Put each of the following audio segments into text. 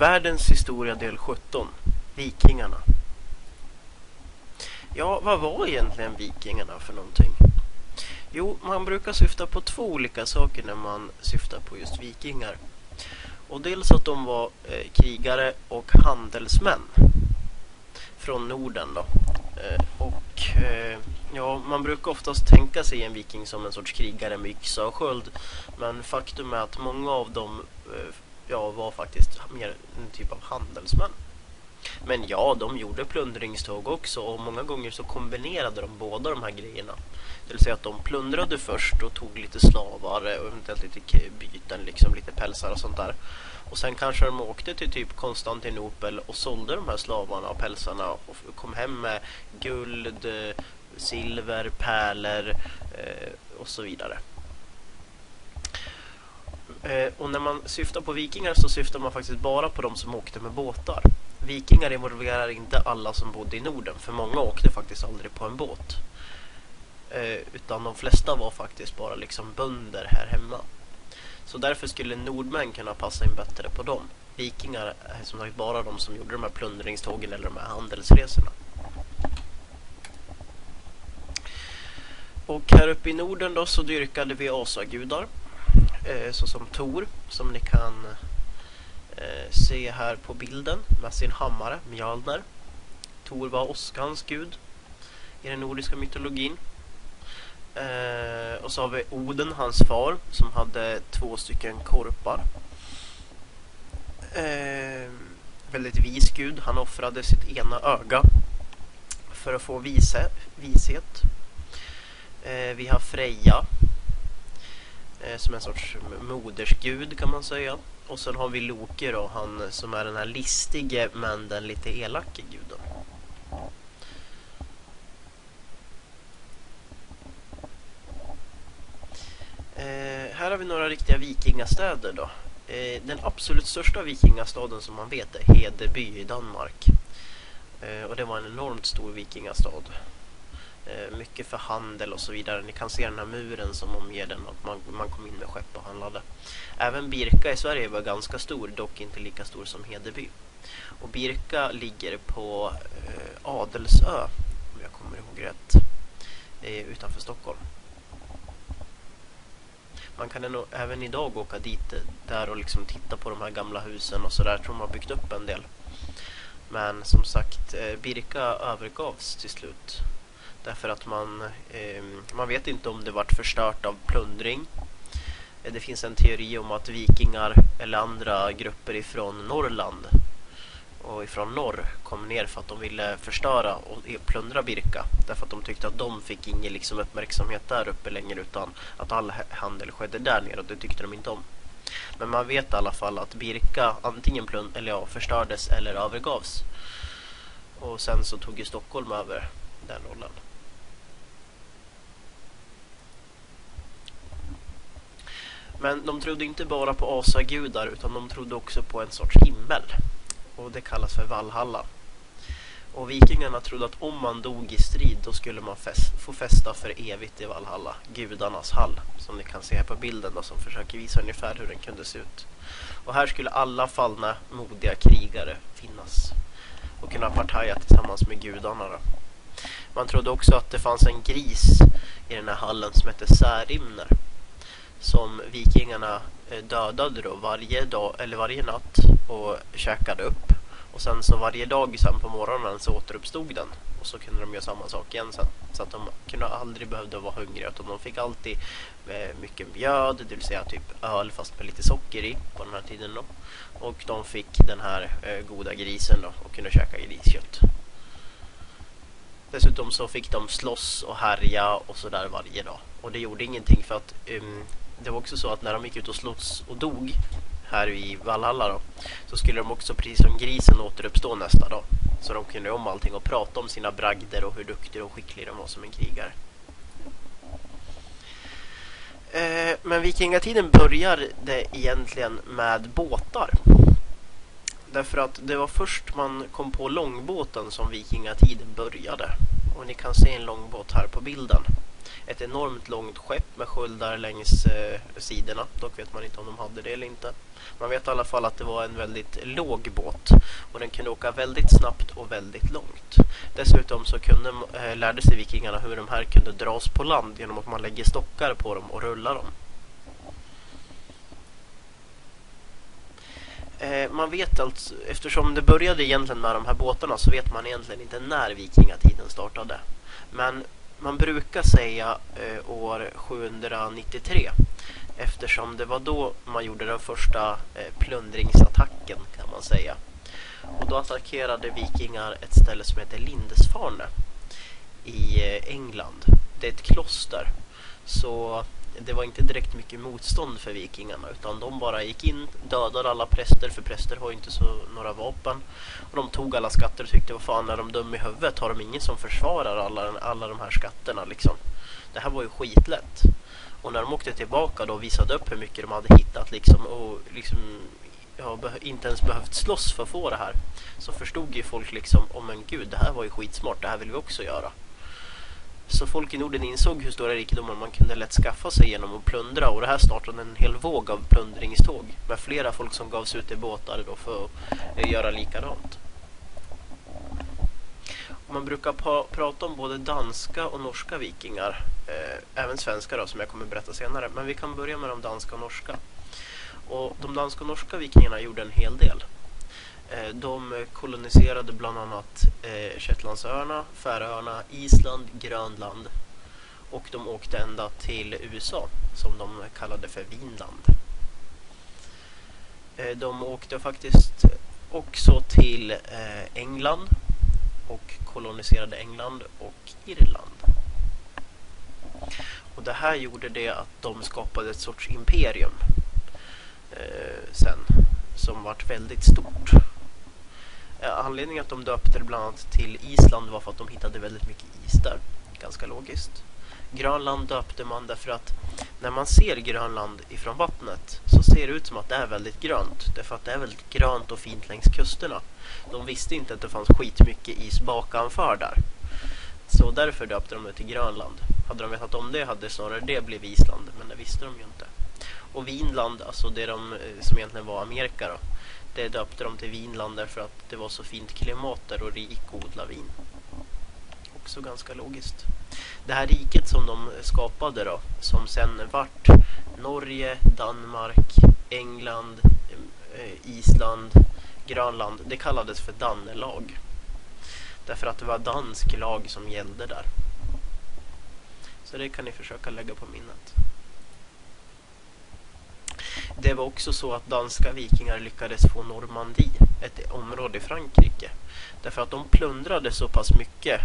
Världens historia del 17. Vikingarna. Ja, vad var egentligen vikingarna för någonting? Jo, man brukar syfta på två olika saker när man syftar på just vikingar. Och dels att de var eh, krigare och handelsmän från Norden då. Eh, och eh, ja, man brukar oftast tänka sig en viking som en sorts krigare med yxa och sköld. Men faktum är att många av dem eh, jag ja, var faktiskt mer en typ av handelsmän. Men ja, de gjorde plundringståg också och många gånger så kombinerade de båda de här grejerna. Det vill säga att de plundrade först och tog lite slavar och eventuellt lite byten, liksom lite pälsar och sånt där. Och sen kanske de åkte till typ Konstantinopel och sålde de här slavarna och pälsarna och kom hem med guld, eh, silver, pärlor eh, och så vidare. Eh, och när man syftar på vikingar så syftar man faktiskt bara på de som åkte med båtar. Vikingar involverar inte alla som bodde i Norden, för många åkte faktiskt aldrig på en båt. Eh, utan de flesta var faktiskt bara liksom bönder här hemma. Så därför skulle nordmän kunna passa in bättre på dem. Vikingar är som sagt bara de som gjorde de här plundringstågen eller de här handelsresorna. Och här uppe i Norden då så dyrkade vi asagudar. Eh, såsom Tor som ni kan eh, se här på bilden med sin hammare, Mjölner. Tor var åskans gud i den nordiska mytologin. Eh, och så har vi Oden, hans far, som hade två stycken korpar. Eh, väldigt vis gud. Han offrade sitt ena öga för att få vise, vishet. Eh, vi har Freja Eh, som en sorts modersgud kan man säga. Och sen har vi Loke då, han som är den här listige men den lite elake guden. Eh, här har vi några riktiga vikingastäder då. Eh, den absolut största vikingastaden som man vet är Hedeby i Danmark. Eh, och det var en enormt stor vikingastad. Eh, mycket för handel och så vidare. Ni kan se den här muren som omger den och man, man kom in med skepp och handlade. Även Birka i Sverige var ganska stor, dock inte lika stor som Hedeby. Och Birka ligger på eh, Adelsö, om jag kommer ihåg rätt, eh, utanför Stockholm. Man kan även idag åka dit eh, där och liksom titta på de här gamla husen och sådär. Jag tror de har byggt upp en del. Men som sagt, eh, Birka övergavs till slut. Därför att man, eh, man vet inte om det varit förstört av plundring. Eh, det finns en teori om att vikingar eller andra grupper ifrån Norrland och ifrån norr kom ner för att de ville förstöra och plundra Birka. Därför att de tyckte att de fick ingen liksom, uppmärksamhet där uppe längre utan att all handel skedde där nere och det tyckte de inte om. Men man vet i alla fall att Birka antingen plund eller ja, förstördes eller övergavs. Och sen så tog ju Stockholm över den rollen. Men de trodde inte bara på asagudar utan de trodde också på en sorts himmel och det kallas för Valhalla. Och vikingarna trodde att om man dog i strid då skulle man fest, få festa för evigt i Valhalla, gudarnas hall, som ni kan se här på bilden då, som försöker visa ungefär hur den kunde se ut. Och här skulle alla fallna modiga krigare finnas och kunna partaja tillsammans med gudarna. Då. Man trodde också att det fanns en gris i den här hallen som hette Särimner som vikingarna eh, dödade då varje dag eller varje natt och käkade upp. Och sen så varje dag sen på morgonen så återuppstod den. Och så kunde de göra samma sak igen sen. Så att de kunde aldrig behövde vara hungriga utan de fick alltid eh, mycket mjöd, det vill säga typ öl fast med lite socker i på den här tiden då. Och de fick den här eh, goda grisen då och kunde käka griskött. Dessutom så fick de slåss och härja och sådär varje dag. Och det gjorde ingenting för att um, det var också så att när de gick ut och slogs och dog här i Valhalla då, så skulle de också precis som grisen återuppstå nästa dag. Så de kunde om allting och prata om sina bragder och hur duktig och skicklig de var som en krigare. Eh, men vikingatiden började egentligen med båtar. Därför att det var först man kom på långbåten som vikingatiden började. Och ni kan se en långbåt här på bilden ett enormt långt skepp med sköldar längs eh, sidorna. Dock vet man inte om de hade det eller inte. Man vet i alla fall att det var en väldigt låg båt och den kunde åka väldigt snabbt och väldigt långt. Dessutom så kunde, eh, lärde sig vikingarna hur de här kunde dras på land genom att man lägger stockar på dem och rullar dem. Eh, man vet alltså, eftersom det började egentligen med de här båtarna så vet man egentligen inte när vikingatiden startade. Men man brukar säga eh, år 793 eftersom det var då man gjorde den första eh, plundringsattacken kan man säga. Och då attackerade vikingar ett ställe som heter Lindesfarne i eh, England. Det är ett kloster. Så det var inte direkt mycket motstånd för vikingarna utan de bara gick in, dödade alla präster för präster har ju inte så några vapen och de tog alla skatter och tyckte vad fan är de dum i huvudet har de ingen som försvarar alla, alla de här skatterna liksom. Det här var ju skitlätt. Och när de åkte tillbaka då och visade upp hur mycket de hade hittat liksom och liksom har inte ens behövt slåss för att få det här så förstod ju folk liksom, oh men gud det här var ju skitsmart, det här vill vi också göra. Så folk i Norden insåg hur stora rikedomar man kunde lätt skaffa sig genom att plundra och det här startade en hel våg av plundringståg med flera folk som gavs ut i båtar då för att eh, göra likadant. Man brukar prata om både danska och norska vikingar, eh, även svenska då, som jag kommer berätta senare. Men vi kan börja med de danska och norska. Och de danska och norska vikingarna gjorde en hel del. Eh, de koloniserade bland annat eh, Shetlandsöarna, Färöarna, Island, Grönland och de åkte ända till USA som de kallade för Vinland. Eh, de åkte faktiskt också till England och koloniserade England och Irland. Och det här gjorde det att de skapade ett sorts imperium eh, sen som vart väldigt stort. Eh, anledningen att de döpte det bland annat till Island var för att de hittade väldigt mycket is där. Ganska logiskt. Grönland döpte man därför att när man ser Grönland ifrån vattnet så ser det ut som att det är väldigt grönt. Därför att det är väldigt grönt och fint längs kusterna. De visste inte att det fanns skitmycket is bakanför där. Så därför döpte de det till Grönland. Hade de vetat om det hade snarare det blivit Island, men det visste de ju inte. Och Vinland, alltså det de, eh, som egentligen var Amerika då, det döpte de till Vinland därför att det var så fint klimat där och det gick att odla vin. Också ganska logiskt. Det här riket som de skapade då, som sen vart Norge, Danmark, England, eh, Island, Grönland, det kallades för Dannelag. Därför att det var dansk lag som gällde där. Så det kan ni försöka lägga på minnet. Det var också så att danska vikingar lyckades få Normandie, ett område i Frankrike. Därför att de plundrade så pass mycket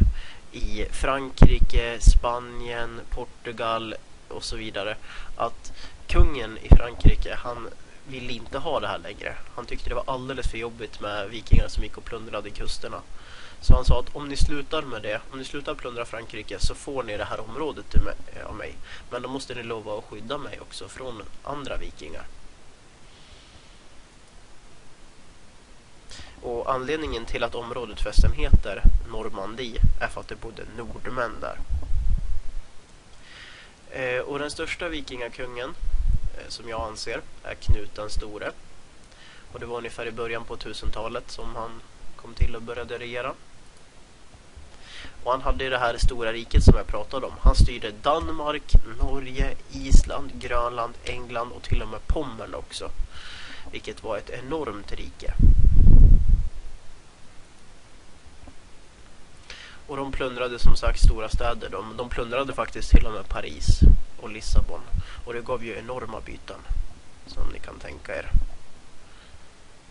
i Frankrike, Spanien, Portugal och så vidare att kungen i Frankrike, han ville inte ha det här längre. Han tyckte det var alldeles för jobbigt med vikingar som gick och plundrade kusterna. Så han sa att om ni slutar med det, om ni slutar plundra Frankrike så får ni det här området eh, av mig. Men då måste ni lova att skydda mig också från andra vikingar. Och anledningen till att området förresten heter Normandie är för att det bodde nordmän där. Eh, och den största vikingakungen Eh, som jag anser är Knut den store. Och det var ungefär i början på 1000-talet som han kom till och började regera. Och han hade det här stora riket som jag pratade om. Han styrde Danmark, Norge, Island, Grönland, England och till och med Pommern också. Vilket var ett enormt rike. Och de plundrade som sagt stora städer. De, de plundrade faktiskt till och med Paris och Lissabon. Och det gav ju enorma byten. Som ni kan tänka er.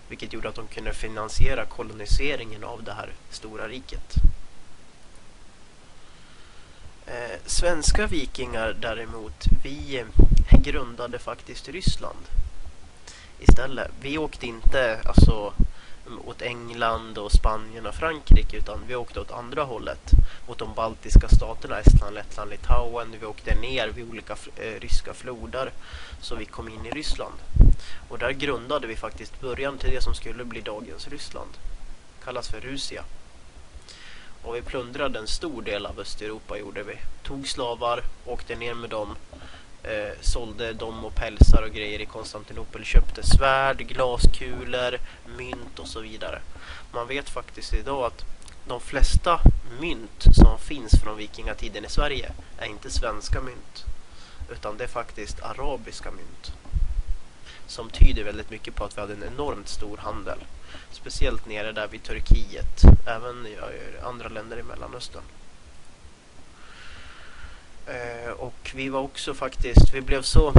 Vilket gjorde att de kunde finansiera koloniseringen av det här stora riket. Eh, svenska vikingar däremot, vi eh, grundade faktiskt Ryssland istället. Vi åkte inte alltså åt England och Spanien och Frankrike utan vi åkte åt andra hållet. Åt de baltiska staterna, Estland, Lettland, Litauen. Vi åkte ner vid olika eh, ryska floder så vi kom in i Ryssland. Och där grundade vi faktiskt början till det som skulle bli dagens Ryssland. Kallas för Rusia. Och vi plundrade en stor del av Östeuropa gjorde vi. Tog slavar, åkte ner med dem, eh, sålde dem och pälsar och grejer i Konstantinopel. Köpte svärd, glaskulor, mynt och så vidare. Man vet faktiskt idag att de flesta mynt som finns från vikingatiden i Sverige är inte svenska mynt. Utan det är faktiskt arabiska mynt. Som tyder väldigt mycket på att vi hade en enormt stor handel. Speciellt nere där vid Turkiet. Även i andra länder i Mellanöstern. Eh, och vi var också faktiskt, vi blev så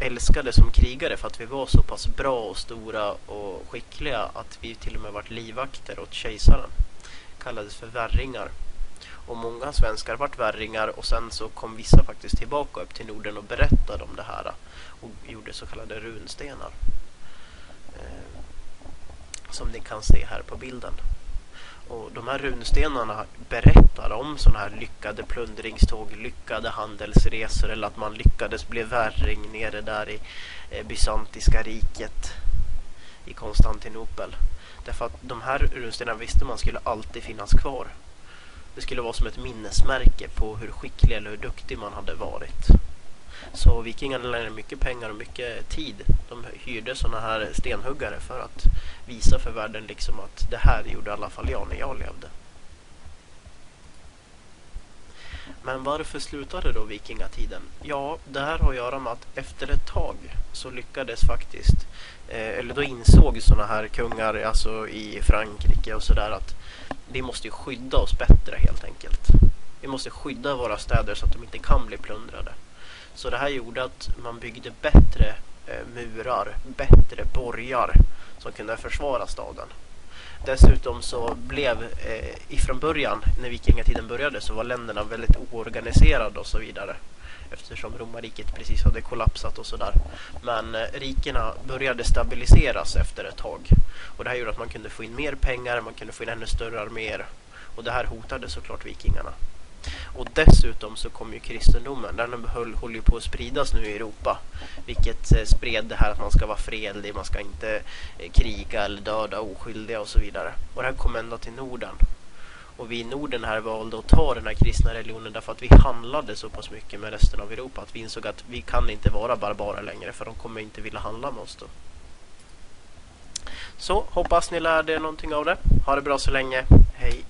älskade som krigare för att vi var så pass bra och stora och skickliga att vi till och med varit livvakter åt kejsaren. Kallades för värringar. Och många svenskar vart värringar och sen så kom vissa faktiskt tillbaka upp till Norden och berättade om det här och gjorde så kallade runstenar. Eh, som ni kan se här på bilden. Och de här runstenarna berättar om sådana här lyckade plundringståg, lyckade handelsresor eller att man lyckades bli värring nere där i eh, Bysantiska riket i Konstantinopel. Därför att de här runstenarna visste man skulle alltid finnas kvar. Det skulle vara som ett minnesmärke på hur skicklig eller hur duktig man hade varit. Så vikingarna lade mycket pengar och mycket tid. De hyrde sådana här stenhuggare för att visa för världen liksom att det här gjorde i alla fall jag när jag levde. Men varför slutade då vikingatiden? Ja, det här har att göra med att efter ett tag så lyckades faktiskt, eh, eller då insåg sådana här kungar alltså i Frankrike och sådär att vi måste skydda oss bättre helt enkelt. Vi måste skydda våra städer så att de inte kan bli plundrade. Så det här gjorde att man byggde bättre eh, murar, bättre borgar som kunde försvara staden. Dessutom så blev eh, ifrån början, när vikingatiden började, så var länderna väldigt oorganiserade och så vidare. Eftersom romarriket precis hade kollapsat och sådär. Men eh, rikena började stabiliseras efter ett tag. Och det här gjorde att man kunde få in mer pengar, man kunde få in ännu större arméer. Och det här hotade såklart vikingarna. Och dessutom så kom ju kristendomen. Den höll, håller ju på att spridas nu i Europa. Vilket eh, spred det här att man ska vara fredlig, man ska inte eh, kriga eller döda oskyldiga och så vidare. Och det här kom ända till Norden. Och vi i Norden här valde att ta den här kristna religionen därför att vi handlade så pass mycket med resten av Europa att vi insåg att vi kan inte vara barbarer längre för de kommer inte vilja handla med oss då. Så hoppas ni lärde er någonting av det. Ha det bra så länge. Hej!